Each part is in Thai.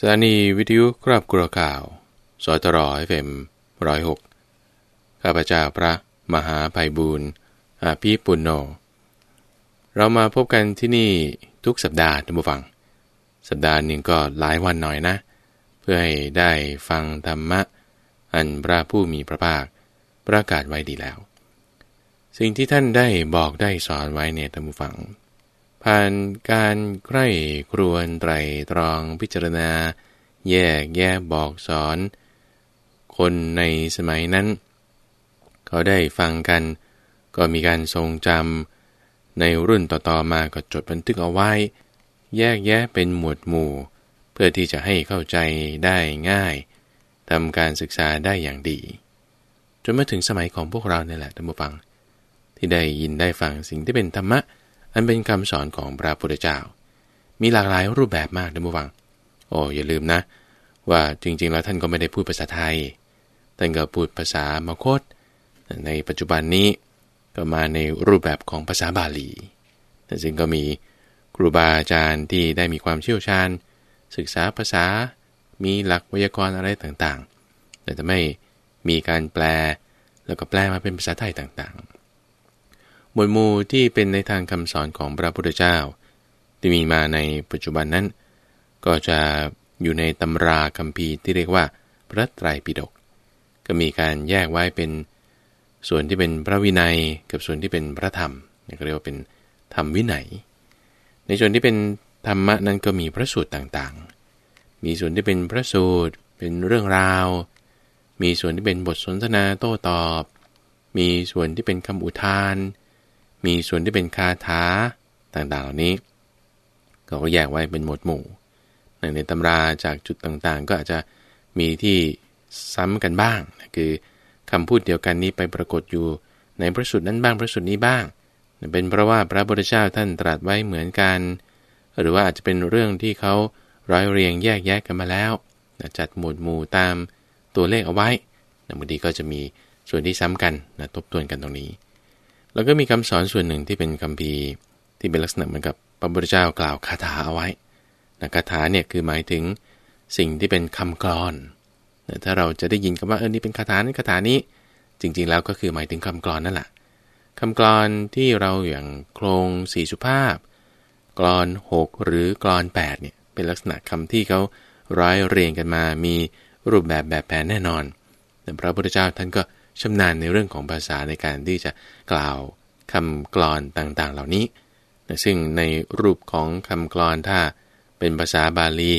สถานีวิทยุครอบครัวข่าว สตรอเฟมร้อยหกข้าพเจ้าพระมหาภัยบูรณ์อาภีปุณโญเรามาพบกันที่นี่ทุกสัปดาห์ท่านผู้ฟัง สัปดาห์หนึ่งก็หลายวันหน่อยนะ เพื่อให้ได้ฟังธรรมะ อันพระผู้มีพระภาค ประกาศไว้ดีแล้ว สิ่งที่ท่านได้บอกได้สอนไว้เนี่ยท่านผู้ฟัง ผ่านการใกล้ครวนไตรตรองพิจารณา แยกแยะบอกสอน คนในสมัยนั้น เขาได้ฟังกัน ก็มีการทรงจำในรุ่นต่อๆมาก็จดบันทึกเอาไว้ แยกแยะเป็นหมวดหมู่ เพื่อที่จะให้เข้าใจได้ง่ายทำการศึกษาได้อย่างดี จนมาถึงสมัยของพวกเราเนี่ยแหละท่านผู้ฟัง ที่ได้ยินได้ฟังสิ่งที่เป็นธรรมะ อันเป็นคำสอนของพระพุทธเจ้า มีหลากหลายรูปแบบมากนผู้ฟัง โอ้อย่าลืมนะ ว่าจริงๆแล้วท่านก็ไม่ได้พูดภาษาไทย ท่านก็พูดภาษามาคต ในปัจจุบันนี้ก็มาในรูปแบบของภาษาบาลีแต่ซึ่งก็มีครูบาอาจารย์ที่ได้มีความเชี่ยวชาญ ศึกษาภาษา มีหลักไวยากรณ์อะไรต่างๆ แต่จะไม่มีการแปลแล้วก็แปลมาเป็นภาษาไทยต่างๆ มวดหมู่ที่เป็นในทางคำสอนของพระพุทธเจ้า ที่มีมาในปัจจุบันนั้น ก็จะอยู่ในตำราคัมภีร์ที่เรียกว่า พระไตรปิฎกก็มีการแยกไว้เป็นส่วนที่เป็นพระวินัยกับส่วนที่เป็นพระธรรมก็เรียกว่าเป็นธรรมวินัย ในส่วนที่เป็นธรรมะนั้นก็มีพระสูตรต่างๆ มีส่วนที่เป็นพระสูตร เป็นเรื่องราว มีส่วนที่เป็นบทสนทนาโต้ตอบ มีส่วนที่เป็นคำอุทาน มีส่วนที่เป็นคาถาต่างๆเหล่านี้ก็แยกไว้เป็นหมวดหมู่ ในตำราจากจุดต่างๆ ก็อาจจะมีที่ซ้ำกันบ้าง คือคำพูดเดียวกันนี้ไปปรากฏอยู่ในพระสูตรนั้นบ้างพระสูตรนี้บ้าง เป็นเพราะว่าพระพุทธเจ้าท่านตรัสไว้เหมือนกัน หรือว่าอาจจะเป็นเรื่องที่เขาร้อยเรียงแยกแยะกันมาแล้วจัดหมวดหมู่ตามตัวเลขเอาไว้บางทีก็จะมีส่วนที่ซ้ำกันนะทบทวนกันตรงนี้ แล้วก็มีคำสอนส่วนหนึ่งที่เป็นคำพีที่เป็นลักษณะเหมือนกับพระพุทธเจ้ากล่าวคาถาเอาไว้นะคาถาเนี่ยคือหมายถึงสิ่งที่เป็นคำกรอนถ้าเราจะได้ยินคำว่าเออนี่เป็นคาถานี้คาถานี้ จริงๆแล้วก็คือหมายถึงคำกรอนนั่นแหละคำกรอนที่เราอย่างโครงสี่สุภาพ กรอน 6 หรือกรอน8เนี่ยเป็นลักษณะคำที่เขาร้อยเรียงกันมา มีรูปแบบแบบแผนแน่นอนแต่พระพุทธเจ้าท่านก็ ชำนาญในเรื่องของภาษาในการที่จะกล่าวคำกรอนต่างๆ เหล่านี้ ซึ่งในรูปของคำกรอนถ้าเป็นภาษาบาลี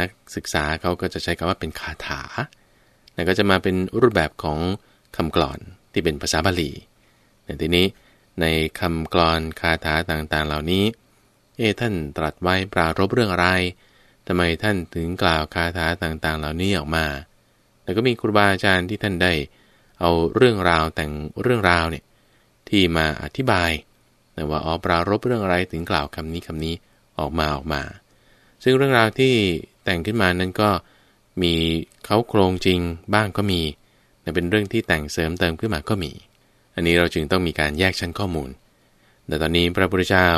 นักศึกษาเขาก็จะใช้คำว่าเป็นคาถาก็จะมาเป็นรูปแบบของคำกลอนที่เป็นภาษาบาลีในทีนี้ในคำกลอนคาถาต่างๆ เหล่านี้ เอท่านตรัสไว้ปรารบเรื่องอะไรทำไมท่านถึงกล่าวคาถาต่างๆ เหล่านี้ออกมา แล้วก็มีครูบาอาจารย์ที่ท่านได้ เอาเรื่องราวแต่งเรื่องราวเนี่ยที่มาอธิบายแต่ว่าอ๋อปรารบเรื่องอะไรถึงกล่าวคำนี้คำนี้ออกมาออกมา ซึ่งเรื่องราวที่แต่งขึ้นมานั้นก็มีเขาโครงจริงบ้างก็มีแต่เป็นเรื่องที่แต่งเสริมเติมขึ้นมาก็มี อันนี้เราจึงต้องมีการแยกชั้นข้อมูล แต่ตอนนี้พระพุทธเจ้า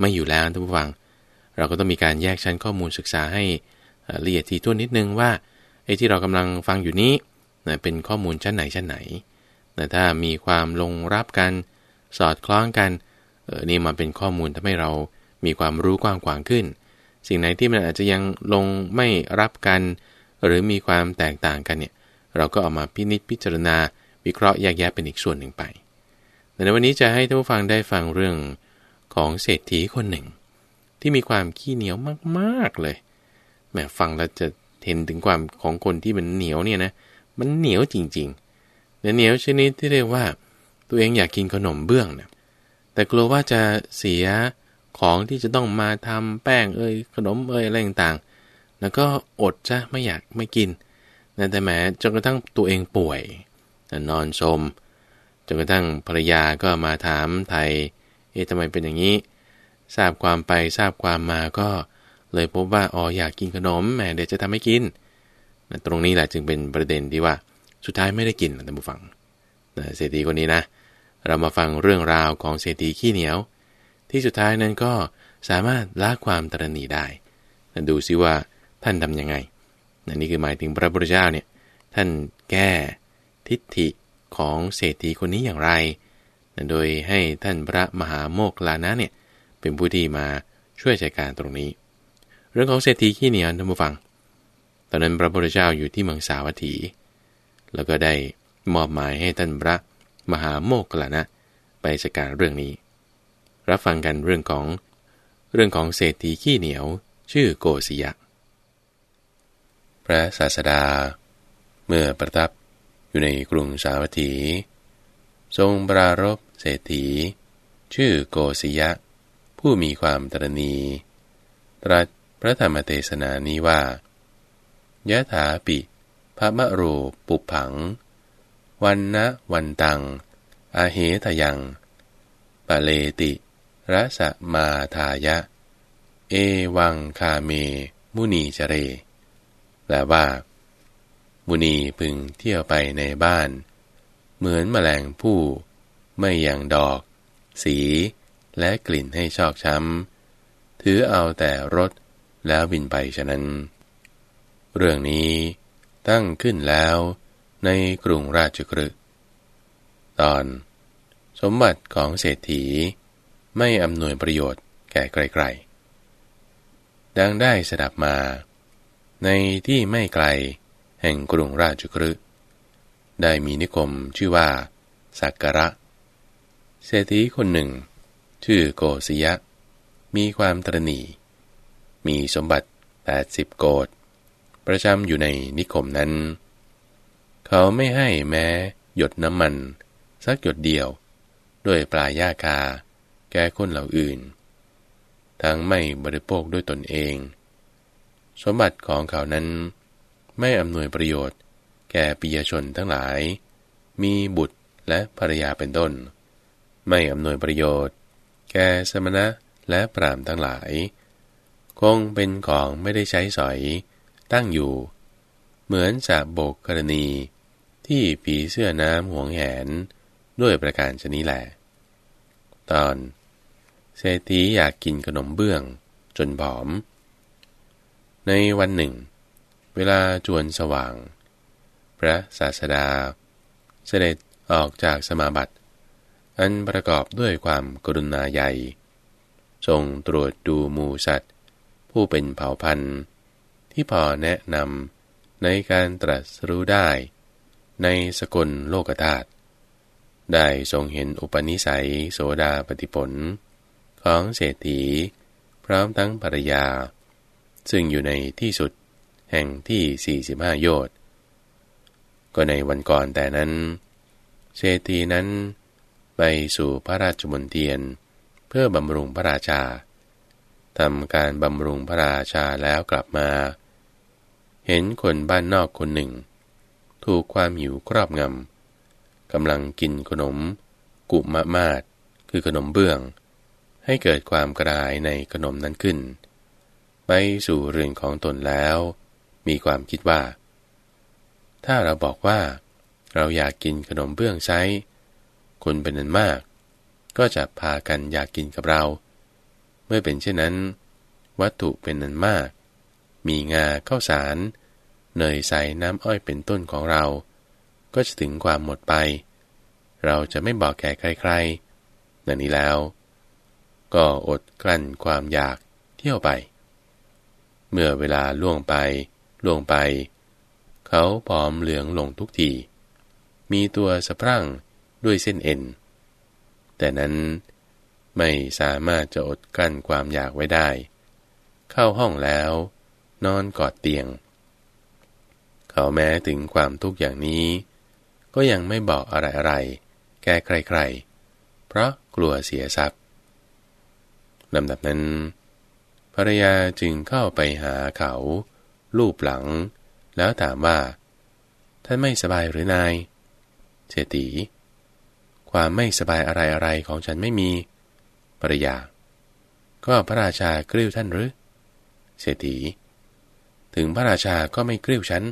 ไม่อยู่แล้วท่านผู้ฟัง เราก็ต้องมีการแยกชั้นข้อมูลศึกษาให้ละเอียดถี่วนนิดนึงว่าไอ้ที่เรากำลังฟังอยู่นี้ เป็นข้อมูลชั้นไหนชั้นไหนแต่ถ้ามีความลงรับกันสอดคล้องกันเออนี่มาเป็นข้อมูลทำให้เรามีความรู้กว้างขวางขึ้น สิ่งไหนที่มันอาจจะยังลงไม่รับกัน หรือมีความแตกต่างกันเนี่ยเราก็เอามาพินิจพิจารณา วิเคราะห์แยกแยะเป็นอีกส่วนหนึ่งไปในวันนี้จะให้ท่านผู้ฟังได้ฟังเรื่องของเศรษฐีคนหนึ่ง ที่มีความขี้เหนียวมาก ๆเลยแหมฟังแล้วจะเห็นถึงความของคนที่มันเหนียวเนี่ยนะ มันเหนียวจริงๆเหนียวชนิดที่เรียกว่า ตัวเองอยากกินขนมเบื้องนะแต่กลัวว่าจะเสียของที่จะต้องมาทำแป้งเอ้ยขนมเอ้ยอะไรต่างๆ แล้วก็อดจะไม่อยากไม่กินแต่แม้จนกระทั่งตัวเองป่วยนอนชมจนกระทั่งภรรยาก็มาถามไทย เอ๊ะทำไมเป็นอย่างนี้ ทราบความไปทราบความมาก็เลยพบว่าอ๋ออยากกินขนมแหมเดี๋ยวจะทำให้กิน ตรงนี้แหละจึงเป็นประเด็นที่ว่าสุดท้ายไม่ได้กินนะท่านผู้ฟังเศรษฐีคนนี้นะ เรามาฟังเรื่องราวของเศรษฐีขี้เหนียว ที่สุดท้ายนั้นก็สามารถละความตรณีได้ ดูซิว่าท่านทำยังไงนนี่คือหมายถึงพระพุทธเจ้าเนี่ยท่านแก้ทิฏฐิของเศรษฐีคนนี้อย่างไร โดยให้ท่านพระมหาโมกลานะเนี่ยเป็นผู้ที่มาช่วยจัดการตรงนี้ เรื่องของเศรษฐีขี้เหนียวท่านผู้ฟัง ตอนนั้นพระพุทธเจ้าอยู่ที่เมืองสาวัตถี แล้วก็ได้มอบหมายให้ท่านพระมหาโมกขลานะไปจัดการเรื่องนี้ รับฟังกันเรื่องของเรื่องของเศรษฐีขี้เหนียว ชื่อโกศยะ พระศาสดา เมื่อประทับอยู่ในกรุงสาวัตถี ทรงปรารบเศรษฐี ชื่อโกศยะ ผู้มีความตรณี ตรัสพระธรรมเทศนานี้ว่า ยะถาปิพระมะรูปุผัง วันนะวันตัง อาเหทยังปะเลติรสมาทายะ เอวังคาเม มุนีจเร แปลว่า มุนีพึงเที่ยวไปในบ้าน เหมือนแมลงผู้ ไม่ยังดอก สีและกลิ่นให้ชอกช้ำ ถือเอาแต่รสแล้วบินไปฉะนั้น เรื่องนี้ตั้งขึ้นแล้วในกรุงราชกฤห์ตอน สมบัติของเศรษฐี ไม่อำนวยประโยชน์แก่ไกลๆ ดังได้สดับมา ในที่ไม่ไกลแห่งกรุงราชกฤห์ได้มีนิคมชื่อว่าสักกระ เศรษฐีคนหนึ่ง ชื่อโกศยะ มีความตรณีมีสมบัติแปดสิบโกด ประจำอยู่ในนิคมนั้น เขาไม่ให้แม้หยดน้ำมัน สักหยดเดียว ด้วยปลายาคา แก่คนเหล่าอื่น ทั้งไม่บริโภคด้วยตนเอง สมบัติของเขานั้น ไม่อำนวยประโยชน์ แก่ปิยชนทั้งหลาย มีบุตรและภรรยาเป็นต้น ไม่อำนวยประโยชน์ แก่สมณะและปรามทั้งหลาย คงเป็นของไม่ได้ใช้สอย ตั้งอยู่ เหมือนสาโบกกรณี ที่ผีเสื้อน้ำห่วงแหนด้วยประการชนิแหละตอน เศรษฐีอยากกินขนมเบื้อง จนผอม ในวันหนึ่ง เวลาจวนสว่าง พระศาสดา เสด็จออกจากสมาบัติ อันประกอบด้วยความกรุณาใหญ่ทรงตรวจดูมูสัตว์ ผู้เป็นเผ่าพันธุ์ ที่พอแนะนำในการตรัสรู้ได้ ในสกลโลกธาตุได้ทรงเห็นอุปนิสัยโสดาปฏิผล ของเศรษฐี พร้อมทั้งภรรยา ซึ่งอยู่ในที่สุดแห่งที่ 45 โยชน์ก็ในวันก่อนแต่นั้น เศรษฐีนั้น ไปสู่พระราชมนเทียน เพื่อบำรุงพระราชา ทำการบำรุงพระราชาแล้วกลับมา เห็นคนบ้านนอกคนหนึ่ง ถูกความหิวครอบงำกำลังกินขนม กุมะมาดคือขนมเบื้อง ให้เกิดความกระายในขนมนั้นขึ้น ไปสู่เรือนของตนแล้ว มีความคิดว่า ถ้าเราบอกว่า เราอยากกินขนมเบื้องใช้คนเป็นนันมาก ก็จะพากันอยากกินกับเรา เมื่อเป็นเช่นนั้น วัตถุเป็นนันมาก มีงาข้าวสาร เนยใสน้ำอ้อยเป็นต้นของเรา ก็จะถึงความหมดไป เราจะไม่บอกแก่ใครๆนั่นนี้แล้ว ก็อดกลั้นความอยากเที่ยวไป เมื่อเวลาล่วงไป ล่วงไป เขาผอมเหลืองลงทุกทีมีตัวสะพรั่งด้วยเส้นเอ็น แต่นั้น ไม่สามารถจะอดกลั้นความอยากไว้ได้ เข้าห้องแล้ว นอนกอดเตียง เขาแม้ถึงความทุกข์อย่างนี้ ก็ยังไม่บอกอะไรอะไรแก้ใครๆ เพราะกลัวเสียทรัพย์ลำดับนั้น ภรรยาจึงเข้าไปหาเขา ลูบหลัง แล้วถามว่า ท่านไม่สบายหรือนายเศรษฐีความไม่สบายอะไรอะไรของฉันไม่มี ภรยา ก็พระราชากริ้วท่านหรือ เศรษฐี ถึงพระราชาก็ไม่กริ้วฉัน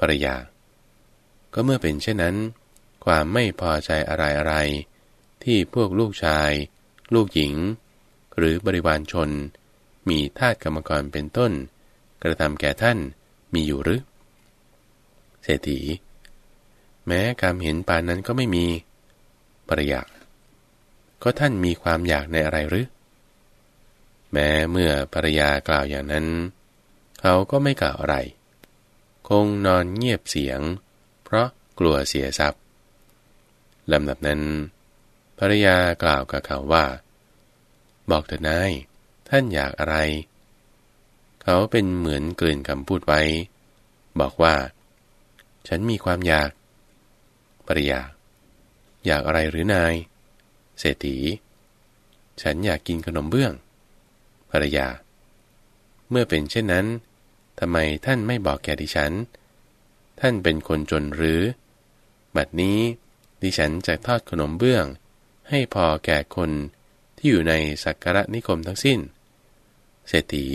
ภรยา ก็เมื่อเป็นเช่นนั้น ความไม่พอใจอะไรอะไร ที่พวกลูกชาย ลูกหญิง หรือบริวารชน มีทาตกรรมกรเป็นต้น กระทำแก่ท่านมีอยู่หรือ เศรษฐี แม้การเห็นปานนั้นก็ไม่มีปริยา ก็ท่านมีความอยากในอะไรหรือ แม้เมื่อภรยากล่าวอย่างนั้น เขาก็ไม่กล่าวอะไร คงนอนเงียบเสียง เพราะกลัวเสียทรัพย์ลำดับนั้นภรยากล่าวกับเขาว่า บอกเถิดนาย ท่านอยากอะไร เขาเป็นเหมือนเกลื่นคำพูดไว้ บอกว่า ฉันมีความอยากภรยา อยากอะไรหรือนาย เศรษฐี ฉันอยากกินขนมเบื้อง ภรรยา เมื่อเป็นเช่นนั้นทำไมท่านไม่บอกแก่ดิฉัน ท่านเป็นคนจนหรือ บัดนี้ดิฉันจะทอดขนมเบื้อง ให้พอแก่คนที่อยู่ในสักการะนิคมทั้งสิ้น เศรษฐี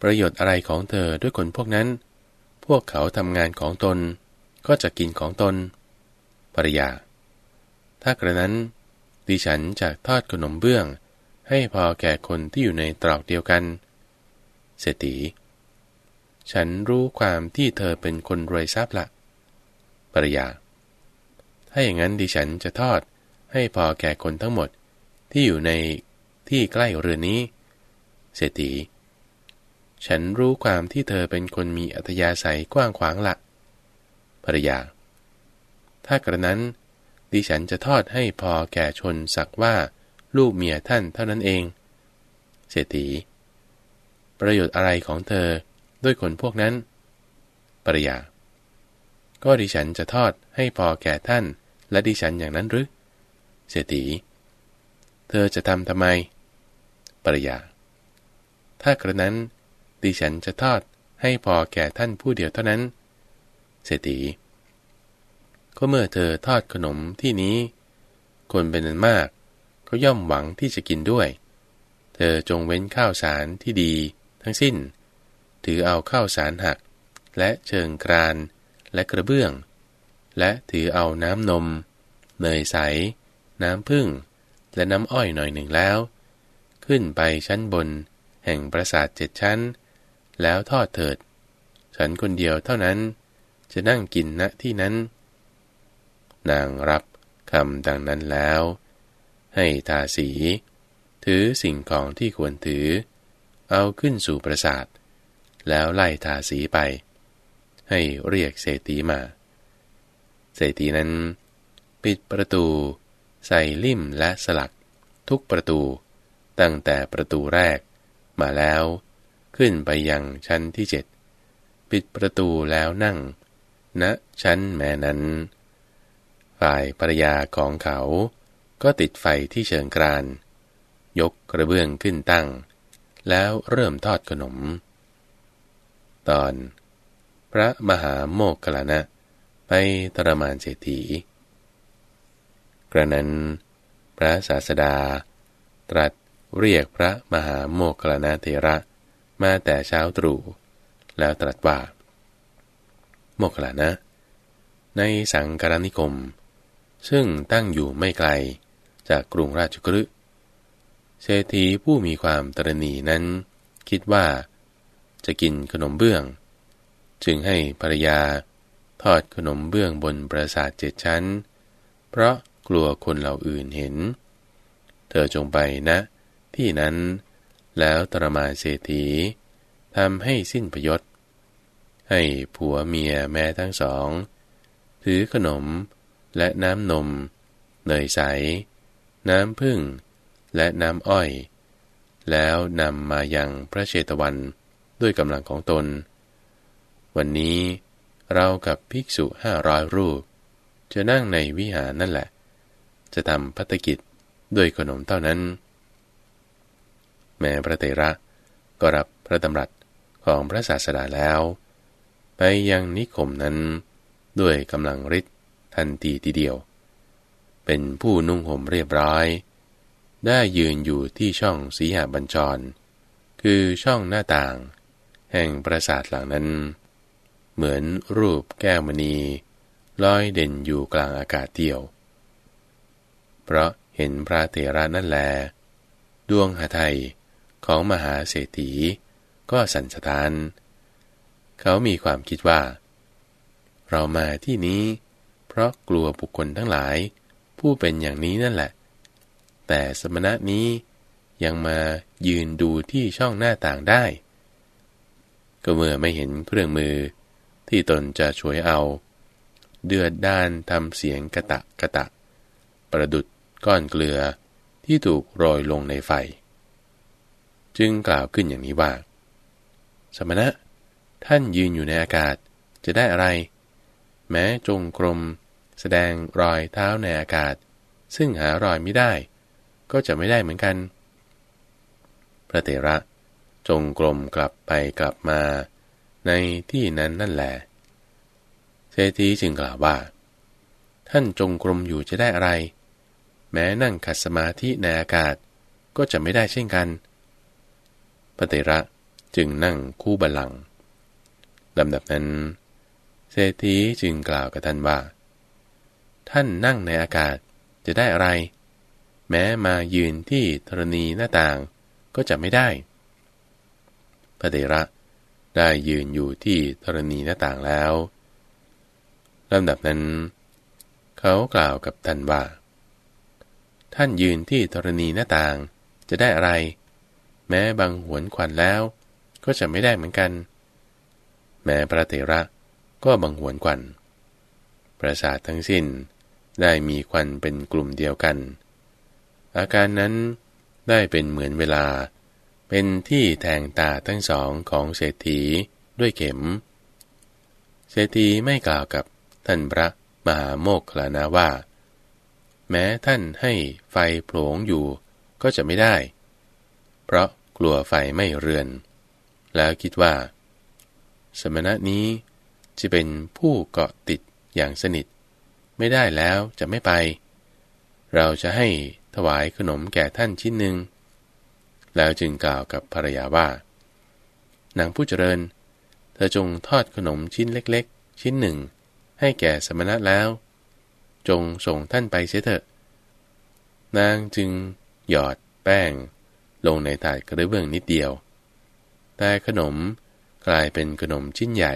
ประโยชน์อะไรของเธอด้วยคนพวกนั้น พวกเขาทำงานของตนก็จะกินของตนภรรยา ถ้ากระนั้น ดิฉันจะทอดขนมเบื้อง ให้พอแก่คนที่อยู่ในตรอกเดียวกัน เศรษฐี ฉันรู้ความที่เธอเป็นคนรวยทรัพย์ละปริยา ถ้าอย่างนั้นดิฉันจะทอดให้พอแก่คนทั้งหมดที่อยู่ในที่ใกล้เรือนนี้ เศรษฐี ฉันรู้ความที่เธอเป็นคนมีอัธยาศัยกว้างขวางละภรยา ถ้ากระนั้น ดิฉันจะทอดให้พอแก่ชนสักว่าลูกเมียท่านเท่านั้นเอง เศรษฐี ประโยชน์อะไรของเธอด้วยคนพวกนั้น ปริยา ก็ดิฉันจะทอดให้พอแก่ท่าน และดิฉันอย่างนั้นหรือ เศรษฐี เธอจะทำทำไม ปริยา ถ้ากระนั้นดิฉันจะทอดให้พอแก่ท่านผู้เดียวเท่านั้น เศรษฐี ก็เมื่อเธอทอดขนมที่นี้ คนเป็นนันมาก ก็ย่อมหวังที่จะกินด้วย เธอจงเว้นข้าวสารที่ดี ทั้งสิ้น ถือเอาข้าวสารหัก และเชิงกรานและกระเบื้อง และถือเอาน้ำนม เนยใส น้ำพึ่ง และน้ำอ้อยหน่อยหนึ่งแล้ว ขึ้นไปชั้นบน แห่งปราสาทเจ็ดชั้น แล้วทอดเถิด ฉันคนเดียวเท่านั้น จะนั่งกินณที่นั้น นางรับคำดังนั้นแล้ว ให้ทาสี ถือสิ่งของที่ควรถือ เอาขึ้นสู่ปราสาท แล้วไล่ทาสีไป ให้เรียกเศรษฐีมา เศรษฐีนั้น ปิดประตู ใส่ลิ่มและสลัก ทุกประตู ตั้งแต่ประตูแรก มาแล้ว ขึ้นไปยังชั้นที่เจ็ดปิดประตูแล้วนั่งณนะชั้นแม่นั้น ฝ่ายภรยาของเขา ก็ติดไฟที่เชิงกราน ยกกระเบื้องขึ้นตั้ง แล้วเริ่มทอดขนม ตอน พระมหาโมกขลานะ ไปตรมานเศรษฐี กระนั้น พระศาสดา ตรัสเรียกพระมหาโมกขลานะเทระมาแต่เช้าตรู่แล้วตรัสว่า โมกขลานะ ในสังกรณิคม ซึ่งตั้งอยู่ไม่ไกลจากกรุงราชกฤห์เศรษฐีผู้มีความตรณีนั้น คิดว่า จะกินขนมเบื้อง จึงให้ภรรยาทอดขนมเบื้องบนปราสาทเจ็ดชั้น เพราะกลัวคนเหล่าอื่นเห็น เธอจงไปนะ ที่นั้นแล้วตรมาเศรษฐีทำให้สิ้นประยศ ให้ผัวเมียแม้ทั้งสอง ถือขนม และน้ำนม เนยใส น้ำพึ่ง และน้ำอ้อย แล้วนำมายังพระเชตวันด้วยกำลังของตน วันนี้เรากับภิกษุห้าร้อยรูป จะนั่งในวิหารนั่นแหละ จะทำพัฒกิจด้วยขนมเท่านั้น แม้พระเตระก็รับพระดำรัสของพระศาสดาแล้ว ไปยังนิคมนั้นด้วยกำลังฤทธิ ทันทีทีเดียว เป็นผู้นุ่งห่มเรียบร้อย ได้ยืนอยู่ที่ช่องสีหบัญชร คือช่องหน้าต่าง แห่งปราสาทหลังนั้น เหมือนรูปแก้วมณีลอยเด่นอยู่กลางอากาศเดียว เพราะเห็นพระเถระนั่นแล ดวงหาไทยของมหาเศรษฐีก็สันสะท้าน เขามีความคิดว่า เรามาที่นี้ เพราะกลัวบุคคลทั้งหลาย ผู้เป็นอย่างนี้นั่นแหละ แต่สมณะนี้ยังมายืนดูที่ช่องหน้าต่างได้ ก็เมื่อไม่เห็นเครื่องมือที่ตนจะช่วยเอา เดือดด้านทำเสียงกระตะกระตะ ประดุดก้อนเกลือที่ถูกโรยลงในไฟ จึงกล่าวขึ้นอย่างนี้ว่า สมณะ ท่านยืนอยู่ในอากาศจะได้อะไร แม้จงกรม แสดงรอยเท้าในอากาศ ซึ่งหารอยไม่ได้ ก็จะไม่ได้เหมือนกัน พระเถระจงกรมกลับไปกลับมา ในที่นั้นนั่นแหละเศรษฐีจึงกล่าวว่า ท่านจงกรมอยู่จะได้อะไร แม้นั่งขัดสมาธิในอากาศก็จะไม่ได้เช่นกันพระเถระจึงนั่งคู่บัลลังก์ลำดับนั้น เศรษฐีจึงกล่าวกับท่านว่า ท่านนั่งในอากาศจะได้อะไร แม้มายืนที่ธรณีหน้าต่างก็จะไม่ได้ พระเถระได้ยืนอยู่ที่ธรณีหน้าต่างแล้วลำดับนั้น เขากล่าวกับท่านว่า ท่านยืนที่ธรณีหน้าต่างจะได้อะไร แม้บางหวนควันแล้ว ก็จะไม่ได้เหมือนกัน แม้พระเถระก็บังหวนควันประสาททั้งสิ้น ได้มีควันเป็นกลุ่มเดียวกัน อาการนั้นได้เป็นเหมือนเวลา เป็นที่แทงตาทั้งสองของเศรษฐีด้วยเข็ม เศรษฐีไม่กล่าวกับท่านพระมหาโมกขลานาว่า แม้ท่านให้ไฟโผลงอยู่ก็จะไม่ได้ เพราะกลัวไฟไม่เรือน แล้วคิดว่า สมณะนี้จะเป็นผู้เกาะติดอย่างสนิท ไม่ได้แล้วจะไม่ไป เราจะให้ถวายขนมแก่ท่านชิ้นหนึ่ง แล้วจึงกล่าวกับภรรยาว่า นางผู้เจริญ เธอจงทอดขนมชิ้นเล็กๆ ชิ้นหนึ่ง ให้แก่สมณะแล้ว จงส่งท่านไปเสียเถอะ นางจึงหยอดแป้ง ลงในถาดกระเบื้องนิดเดียว แต่ขนมกลายเป็นขนมชิ้นใหญ่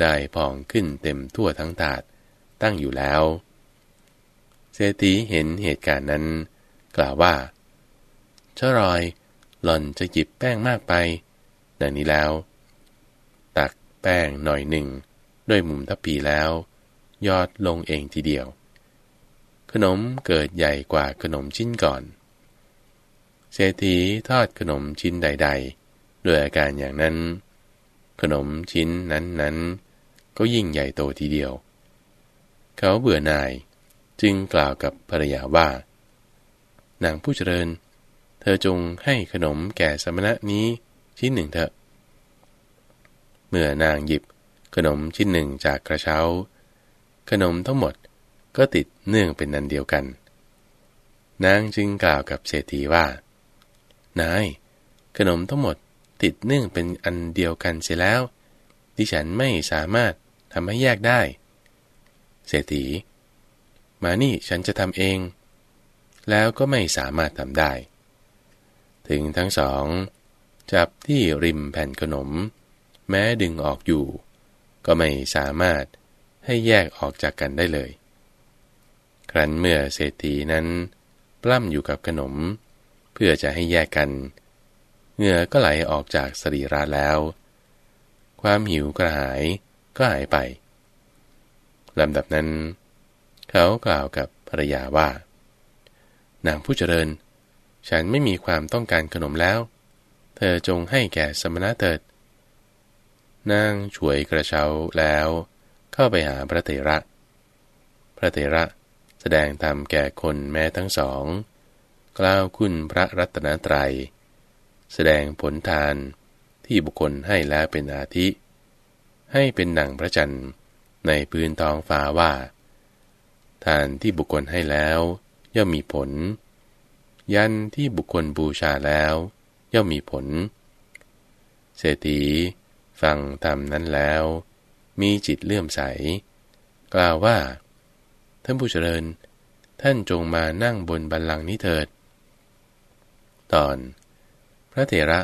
ได้พองขึ้นเต็มทั่วทั้งถาด ตั้งอยู่แล้ว เศรษฐีเห็นเหตุการณ์นั้น กล่าวว่าเชรอย หล่อนจะหยิบแป้งมากไป ดังนี้แล้ว ตักแป้งหน่อยหนึ่ง ด้วยมุมทัพพีแล้ว ยอดลงเองทีเดียว ขนมเกิดใหญ่กว่าขนมชิ้นก่อน เศรษฐีทอดขนมชิ้นใด ๆ ด้วยอาการอย่างนั้น ขนมชิ้นนั้นๆ ก็ยิ่งใหญ่โตทีเดียว เขาเบื่อหน่าย จึงกล่าวกับภรรยาว่า นางผู้เจริญ เธอจงให้ขนมแก่สมณะนี้ชิ้นหนึ่งเถอะ เมื่อนางหยิบขนมชิ้นหนึ่งจากกระเช้า ขนมทั้งหมดก็ติดเนื่องเป็นนันเดียวกัน นางจึงกล่าวกับเศรษฐีว่า นาย ขนมทั้งหมดติดเนื่องเป็นอันเดียวกันเสียแล้ว ดิฉันไม่สามารถทำให้แยกได้ เศรษฐี มานี่ฉันจะทำเอง แล้วก็ไม่สามารถทำได้ ถึงทั้งสอง จับที่ริมแผ่นขนม แม้ดึงออกอยู่ ก็ไม่สามารถให้แยกออกจากกันได้เลย ครั้นเมื่อเศรษฐีนั้นปล้ำอยู่กับขนม เพื่อจะให้แยกกันเหงื่อก็ไหลออกจากสรีระแล้ว ความหิวกระหายก็หายไป ลำดับนั้น เขากล่าวกับภรรยาว่า นางผู้เจริญ ฉันไม่มีความต้องการขนมแล้ว เธอจงให้แก่สมณะเถิด นางช่วยกระเช้าแล้ว เข้าไปหาพระเถระ พระเถระแสดงธรรมแก่คนแม้ทั้งสอง กล่าวคุณพระรัตนตรัย แสดงผลทานที่บุคคลให้แล้วเป็นอาทิ ให้เป็นหนังพระจันทร์ ในพื้นท้องฟ้าว่า ทานที่บุคคลให้แล้ว ย่อมมีผล ยันที่บุคคลบูชาแล้ว ย่อมมีผล เศรษฐีฟังธรรมนั้นแล้ว มีจิตเลื่อมใส กล่าวว่า ท่านผู้เจริญ ท่านจงมานั่งบนบัลลังก์นี้เถิด ตอน พระเถระ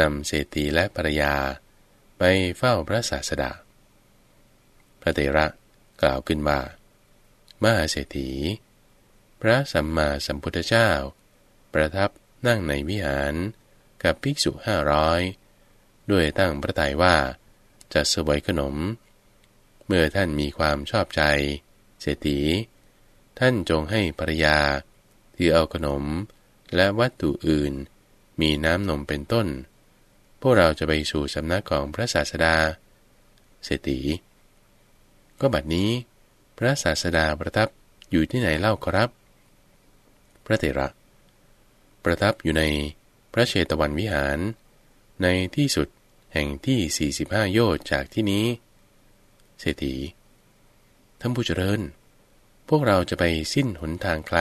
นำเศรษฐีและภรรยา ไปเฝ้าพระศาสดา ระเตระกล่าวขึ้นว่ามหาเศรษฐี พระสัมมาสัมพุทธเจ้า ประทับนั่งในวิหารกับภิกษุห้าร้อยด้วยตั้งพระทัยว่าจะเสวยขนม เมื่อท่านมีความชอบใจ เศรษฐี ท่านจงให้ภรรยาที่เอาขนมและวัตถุอื่น มีน้ำนมเป็นต้น พวกเราจะไปสู่สำนักของพระศาสดา เศรษฐี ก็บัดนี้ พระศาสดาประทับอยู่ที่ไหนเล่าครับ พระเถระ ประทับอยู่ในพระเชตวันวิหาร ในที่สุดแห่งที่ 45 โยชน์จากที่นี้ เศรษฐีท่านผู้เจริญ พวกเราจะไปสิ้นหนทางไกล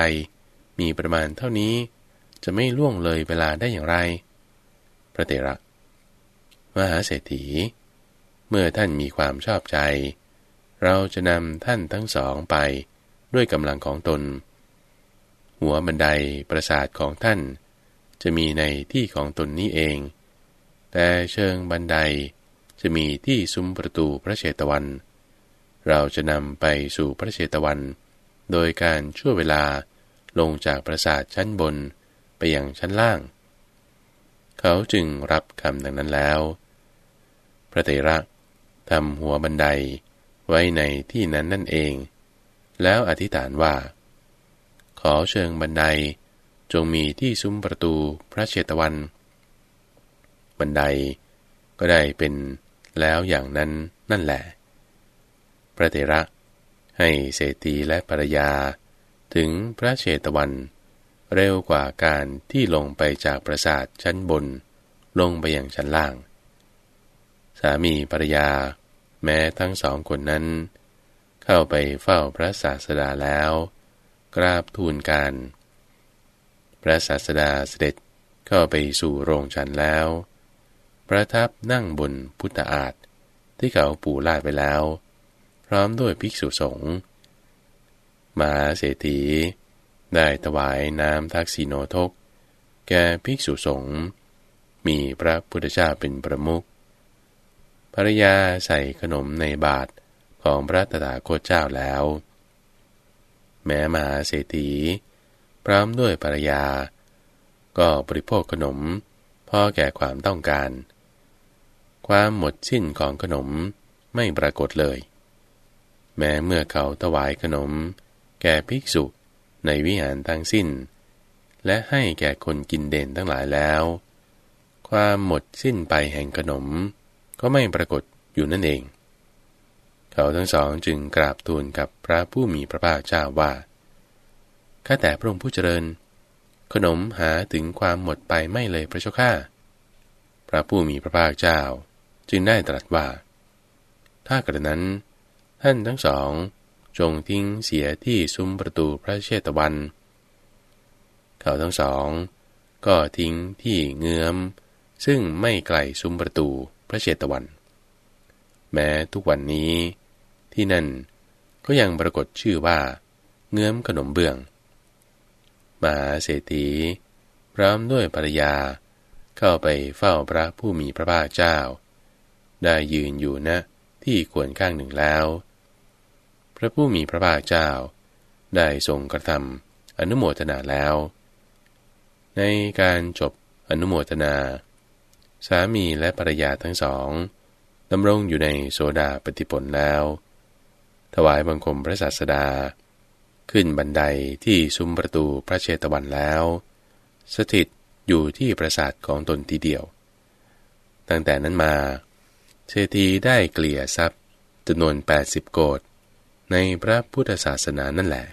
มีประมาณเท่านี้ จะไม่ล่วงเลยเวลาได้อย่างไร พระเตระมหาเศรษฐี เมื่อท่านมีความชอบใจ เราจะนำท่านทั้งสองไปด้วยกำลังของตน หัวบันไดประสาทของท่าน จะมีในที่ของตนนี้เอง แต่เชิงบันไดจะมีที่ซุ้มประตูพระเชตวัน เราจะนำไปสู่พระเชตวัน โดยการชั่วเวลาลงจากปราสาทชั้นบนไปยังชั้นล่าง เขาจึงรับคำดังนั้นแล้ว พระเตระทำหัวบันได ไว้ในที่นั้นนั่นเอง แล้วอธิษฐานว่า ขอเชิงบันไดจงมีที่ซุ้มประตูพระเชตวัน บันไดก็ได้เป็นแล้วอย่างนั้นนั่นแหละ พระเถระให้เศรษฐีและภรรยา ถึงพระเชตวัน เร็วกว่าการที่ลงไปจากปราสาทชั้นบน ลงไปอยังชั้นล่าง สามีภรรยา แม้ทั้งสองคนนั้น เข้าไปเฝ้าพระศาสดาแล้ว กราบทูลการ พระศาสดาเสด็จเข้าไปสู่โรงฉันแล้ว ประทับนั่งบนพุทธอาฏที่เขาปูลาดไปแล้ว พร้อมด้วยภิกษุสงฆ์มาเศรษฐีได้ถวายน้ำทักษิโนทก แก่ภิกษุสงฆ์มีพระพุทธเจ้าเป็นประมุข ภรยาใส่ขนมในบาทของพระตถาคตเจ้าแล้ว แม้มหาเศรษฐีพร้อมด้วยภรยา ก็บริโภคขนมพ่อแก่ความต้องการ ความหมดสิ้นของขนมไม่ปรากฏเลย แม้เมื่อเขาถวายขนม แก่ภิกษุในวิหารทั้งสิ้น และให้แก่คนกินเด่นทั้งหลายแล้ว ความหมดสิ้นไปแห่งขนม ก็ไม่ปรากฏอยู่นั่นเอง เขาทั้งสองจึงกราบทูลกับพระผู้มีพระภาคเจ้าว่า ข้าแต่พระองค์ผู้เจริญ ขนมหาถึงความหมดไปไม่เลยพระเจ้าข้า พระผู้มีพระภาคเจ้าจึงได้ตรัสว่า ถ้ากระนั้น ท่านทั้งสองจงทิ้งเสียที่ซุ้มประตูพระเชตวัน เขาทั้งสอง ก็ทิ้งที่เงื้อม ซึ่งไม่ไกลซุ้มประตู พระเชตวัน แม้ทุกวันนี้ที่นั่นก็ยังปรากฏชื่อว่า เงื้อมขนมเบื้อง มหาเศรษฐีพร้อมด้วยภรรยา เข้าไปเฝ้าพระผู้มีพระภาคเจ้า ได้ยืนอยู่ณนะที่ควรข้างหนึ่งแล้ว พระผู้มีพระภาคเจ้า ได้ทรงกระทำอนุโมทนาแล้ว ในการจบอนุโมทนา สามีและภรรยาทั้งสองดำรงอยู่ในโซดาปฏิผลแล้ว ถวายบังคมพระศาสดา ขึ้นบันไดที่ซุ้มประตูพระเชตวันแล้ว สถิตอยู่ที่ปราสาทของตนทีเดียว ตั้งแต่นั้นมาเศรษฐีได้เกลี่ยทรัพย์จำนวน 80 โกดในพระพุทธศาสนานั่นแหละ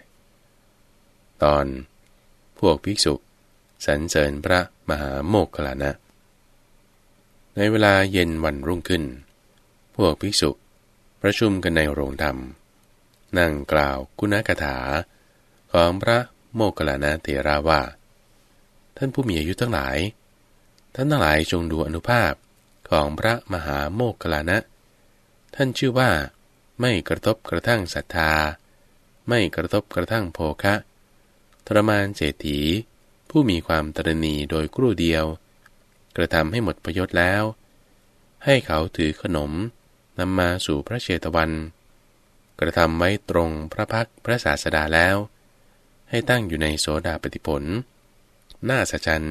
ตอนพวกภิกษุสรรเสริญพระมหาโมกขลานะ ในเวลาเย็นวันรุ่งขึ้น พวกภิกษุ ประชุมกันในโรงธรรม นั่งกล่าวกุณกถา ของพระโมกขลานะเถราว่า ท่านผู้มีอายุทั้งหลาย ท่านทั้งหลายจงดูอนุภาพของพระมหาโมกขลานะ ท่านชื่อว่า ไม่กระทบกระทั่งศรัทธา ไม่กระทบกระทั่งโภคะทรมานเศรษฐีผู้มีความตรณีโดยครู่เดียว กระทำให้หมดประโยชน์แล้ว ให้เขาถือขนมนำมาสู่พระเชตวัน กระทำไว้ตรงพระพักพระศาสดาแล้ว ให้ตั้งอยู่ในโสดาปฏิผลน้าสัจจัน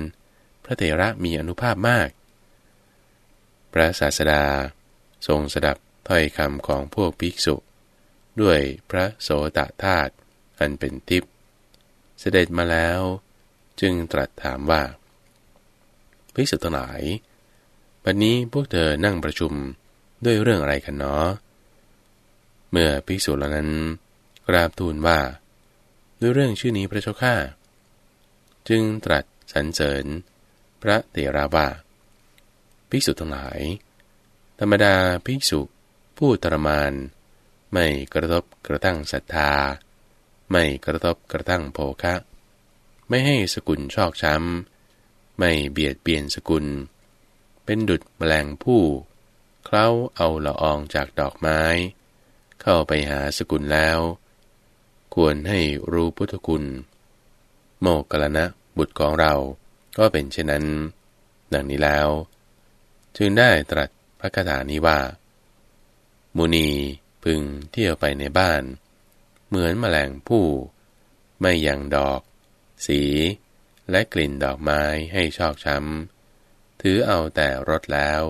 พระเถระมีอนุภาพมาก พระศาสดา ทรงสดับถ้อยคำของพวกภิกษุ ด้วยพระโสตธาตุอันเป็นทิพย์เสด็จมาแล้ว จึงตรัสถามว่า ภิกษุทั้งหลายวันนี้พวกเธอนั่งประชุมด้วยเรื่องอะไรกันเนาะเมื่อภิกษุเหล่านั้นกราบทูลว่า ด้วยเรื่องชื่อนี้พระเจ้าข้าจึงตรัสสรรเสริญ พระเถระว่าภิกษุทั้งหลาย ธรรมดาภิกษุ ผู้ตรมาน ไม่กระทบกระทั่งศรัทธา ไม่กระทบกระทั่งโภคะ ไม่ให้สกุลชอกช้ำ ไม่เบียดเบียนสกุล เป็นดุดแมลงผู้เคล้าเอาละอองจากดอกไม้ เข้าไปหาสกุลแล้ว ควรให้รู้พุทธคุณ โมกลนะบุตรของเราก็เป็นเช่นนั้น ดังนี้แล้ว จึงได้ตรัสพระคาถานี้ว่า มุนีพึงเที่ยวไปในบ้าน เหมือนแมลงผู้ ไม่ยังดอก สี และกลิ่นดอกไม้ให้ชอกช้ำ ถือเอาแต่รถแล้ว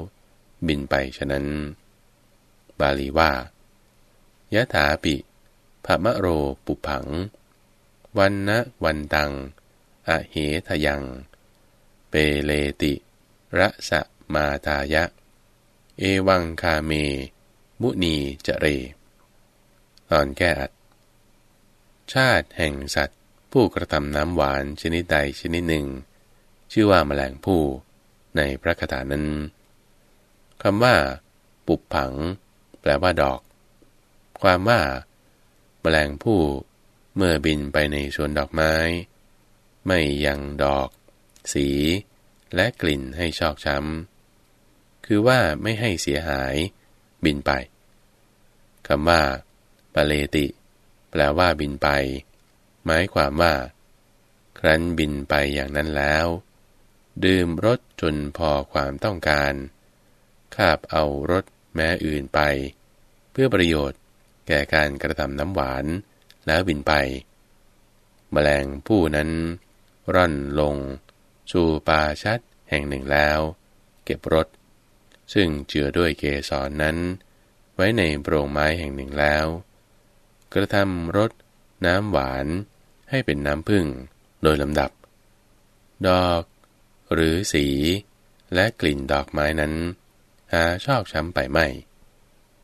บินไปฉะนั้น บาลีว่ายะถาปิภะมะโรปุผัง วันนะวันตัง อเหทยัง เปเลติระสะมาตายะ เอวังคาเม มุนีจเร ตอนแก้อัด ชาติแห่งสัตว ผู้กระทำน้ำหวานชนิดใดชนิดหนึ่ง ชื่อว่าแมลงผู้ในพระคาถานั้นคำว่า ปุบผัง แปลว่าดอก ความว่า แมลงผู้เมื่อบินไปในสวนดอกไม้ ไม่ยังดอก สี และกลิ่นให้ชอกช้ำคือว่าไม่ให้เสียหาย บินไปคำว่าปเลติ แปลว่าบินไป หมายความว่า ครั้นบินไปอย่างนั้นแล้ว ดื่มรสจนพอความต้องการคาบเอารสแม้อื่นไป เพื่อประโยชน์แก่การกระทำน้ำหวานแล้วบินไป แมลงผู้นั้น ร่อนลง สู่ปาชัดแห่งหนึ่งแล้ว เก็บรถ ซึ่งเจือด้วยเกสรนนั้น ไว้ในโปรงไม้แห่งหนึ่งแล้ว กระทำรส น้ำหวานให้เป็นน้ำพึ่งโดยลำดับ ดอก หรือสี และกลิ่นดอกไม้นั้น หาชอบช้ำไปไม่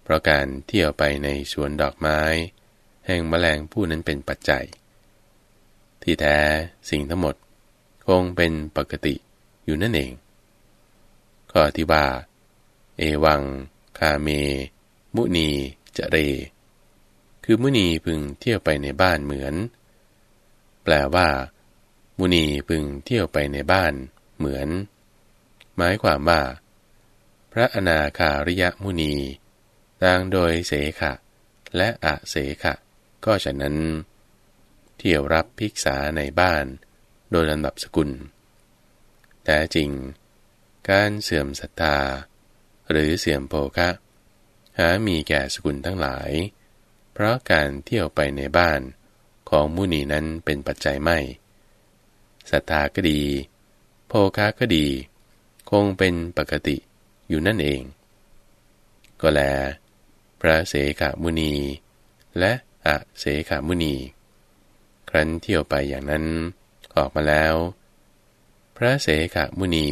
เพราะการเที่ยวไปในสวนดอกไม้ แห่งแมลงผู้นั้นเป็นปัจจัย ที่แท้สิ่งทั้งหมดคงเป็นปกติอยู่นั่นเอง ข้อที่ว่า เอวัง คาเม มุนี จะเร คือมุนีพึงเที่ยวไปในบ้านเหมือน แปลว่า มุนีพึงเที่ยวไปในบ้าน เหมือน หมายความว่า พระอนาคาริยมุนีต่างโดยเสขะ และอะเสขะ ก็ฉะนั้น เที่ยวรับภิกษาในบ้าน โดยลำดับสกุล แต่จริง การเสื่อมศรัทธา หรือเสื่อมโภคะ หามีแก่สกุลทั้งหลาย เพราะการเที่ยวไปในบ้านของมุนีนั้นเป็นปัจจัยไม่ศรัทธาก็ดี โภคะก็ดี คงเป็นปกติอยู่นั่นเอง ก็แล พระเสขมุนี และอะเสขมุนี ครั้นเที่ยวไปอย่างนั้นออกมาแล้ว พระเสขมุนี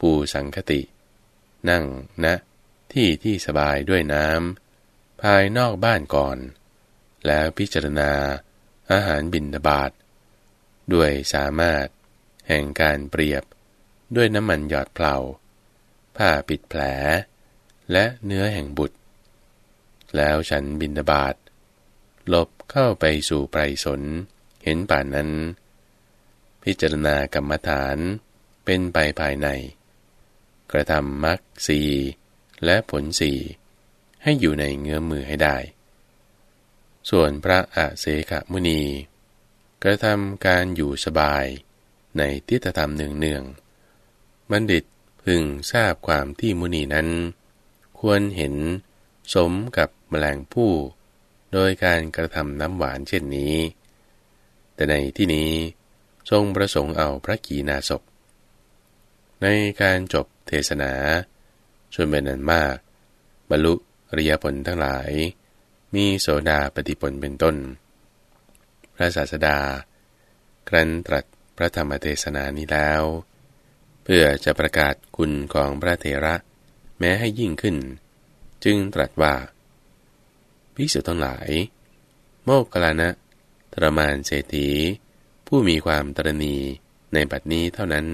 ปูสังคติ นั่งณนะที่ที่สบายด้วยน้ำ ภายนอกบ้านก่อน แล้วพิจารณาอาหารบินบาตด้วยสามารถ แห่งการเปรียบด้วยน้ำมันหยอดเปล่าผ้าปิดแผล และเนื้อแห่งบุตร แล้วฉันบินบาตหลบเข้าไปสู่ไพรสนเห็นป่านนั้น พิจารณากรรมฐานเป็นไปภายใน กระทำมรรคสีและผลสี ให้อยู่ในเงื้อมือให้ได้ ส่วนพระอาเสขมุนี กระทำการอยู่สบายในทิฏฐธรรมเนืองเนืองบัณฑิตพึงทราบความที่มุนีนั้น ควรเห็นสมกับแมลงผู้ โดยการกระทำน้ำหวานเช่นนี้ แต่ในที่นี้ทรงประสงค์เอาพระกีนาศพ ในการจบเทศนาชวนเป็นนันมาก บรรลุ อริยผลทั้งหลาย มีโสดาปฏิผลเป็นต้น พระศาสดา ครั้นตรัสพระธรรมเทศนานี้แล้ว เพื่อจะประกาศคุณของพระเถระ แม้ให้ยิ่งขึ้น จึงตรัสว่าภิกษุทั้งหลาย โมกขลานะทรมานเศรษฐี ผู้มีความตรณีในบัดนี้เท่านั้น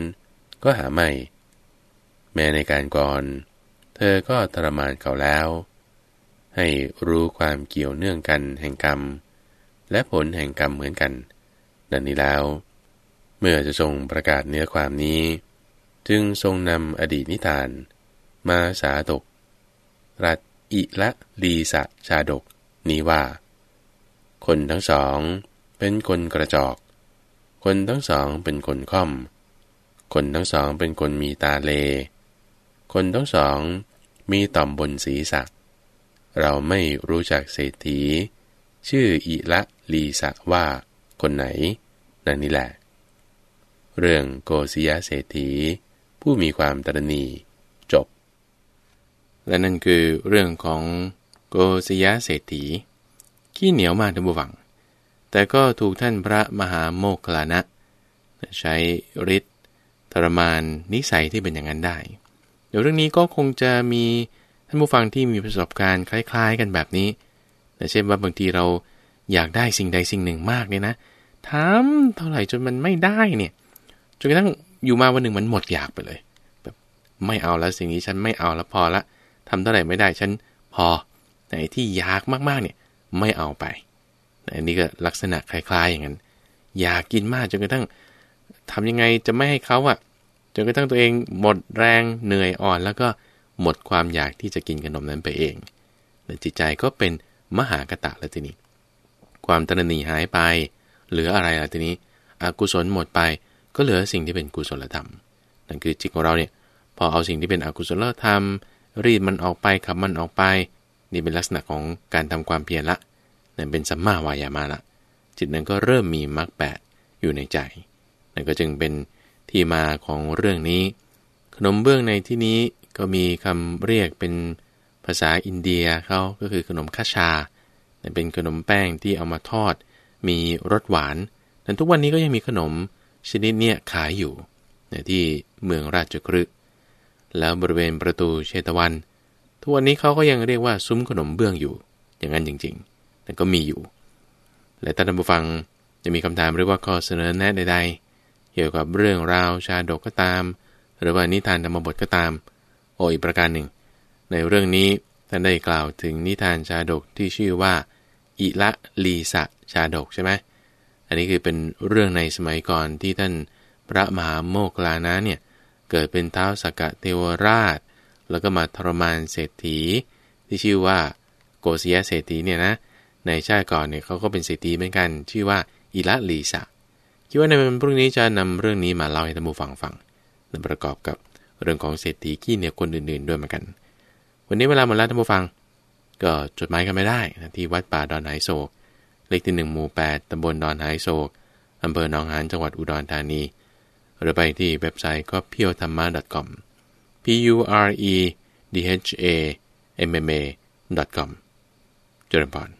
ก็หาไม่ แม้ในการก่อน เธอก็ทรมานเขาแล้ว ให้รู้ความเกี่ยวเนื่องกันแห่งกรรม และผลแห่งกรรมเหมือนกัน ดังนี้แล้ว เมื่อจะทรงประกาศเนื้อความนี้ จึงทรงนำอดีตนิทาน มาสาดก รัตอิละลีสะชาดก นี้ว่า คนทั้งสองเป็นคนกระจอก คนทั้งสองเป็นคนค่อม คนทั้งสองเป็นคนมีตาเล คนทั้งสองมีต่อมบนศีรษะเเราไม่รู้จักเศรษฐี ชื่ออิละลีสะว่า คนไหน นั่นนี่แหละ เรื่องโกศยเศรษฐี ผู้มีความตรณีจบ และนั่นคือเรื่องของโกศยเศรษฐี ขี้เหนียวมากท่านผู้ฟัง แต่ก็ถูกท่านพระมหาโมกขลานะ ใช้ฤทธิทรมานนิสัยที่เป็นอย่างนั้นได้ เดี๋ยวเรื่องนี้ก็คงจะมี ท่านผู้ฟังที่มีประสบการณ์คล้าย ๆ กันแบบนี้แต่เช่นว่าบางทีเราอยากได้สิ่งใดสิ่งหนึ่งมากเนี่ยนะทำเท่าไหร่จนมันไม่ได้เนี่ยจนกระทั่งอยู่มาวันหนึ่งมันหมดอยากไปเลยแบบไม่เอาแล้วสิ่งนี้ฉันไม่เอาแล้วพอละทำเท่าไหร่ไม่ได้ฉันพอแต่ที่อยากมากๆเนี่ยไม่เอาไปอันนี้ก็ลักษณะคล้ายๆอย่างนั้นอยากกินมากจนกระทั่งทำยังไงจะไม่ให้เขาอะจนกระทั่งตัวเองหมดแรงเหนื่อยอ่อนแล้วก็ หมดความอยากที่จะกินขนมนั้นไปเองแต่จิตใจก็เป็นมหากตะแล้วทีนี้ ความตระหนี่หายไป เหลืออะไรล่ะทีนี้ อกุศลหมดไปก็เหลือสิ่งที่เป็นกุศลธรรม นั่นคือจิตของเราเนี่ยพอเอาสิ่งที่เป็นอกุศลธรรม รีดมันออกไปขับมันออกไป นี่เป็นลักษณะของการทำความเพียรละนั่นเป็นสัมมาวายามาละ จิตนั้นก็เริ่มมีมรรคแปดอยู่ในใจนั่นก็จึงเป็นที่มาของเรื่องนี้ ขนมเบื้องในที่นี้ ก็มีคำเรียกเป็นภาษาอินเดียเขาก็คือขนมข้าชา เป็นขนมแป้งที่เอามาทอด มีรสหวาน แต่ทุกวันนี้ก็ยังมีขนมชนิดเนี้ยขายอยู่ในที่เมืองราชกฤห์แล้วบริเวณประตูเชตวัน ทุกวันนี้เขาก็ยังเรียกว่าซุ้มขนมเบื้องอยู่ อย่างนั้นจริงๆ แต่ก็มีอยู่ และท่านผู้ฟังจะมีคำถามหรือว่าข้อเสนอแนะใดๆ เกี่ยวกับเรื่องราวชาดกก็ตาม หรือว่านิทานธรรมบทก็ตาม โออีกประการหนึ่ง ในเรื่องนี้ท่านได้กล่าวถึงนิทานชาดกที่ชื่อว่า อิละลีสะชาดกใช่ไหมอันนี้คือเป็นเรื่องในสมัยก่อนที่ท่านพระมหาโมกลานะเนี่ยเกิดเป็นเท้าสกกะเทวราช แล้วก็มาทรมานเศรษฐี ที่ชื่อว่าโกศยเศรษฐีเนี่ยนะในชาติก่อนเนี่ยเขาก็เป็นเศรษฐีเหมือนกัน ชื่อว่าอิละลีสะคิดว่าในวันพรุ่งนี้จะนำเรื่องนี้มาเล่าให้ท่านผู้ฟังฟังประกอบกับ เรื่องของเศรษฐีขี้เนี่ยคนอื่นๆด้วยเหมือนกัน วันนี้เวลาหมดแล้วท่านผู้ฟัง ก็จดหมายกันไม่ได้นะที่วัดป่าดอนไหโศก เลขที่หนึ่งหมู่แปดตำบลดอนไหโศกอำเภอหนองหานจังหวัดอุดรธานี หรือไปที่เว็บไซต์ก็ p u r e t h a m m a com p u r e d h a m m a com เจริญพร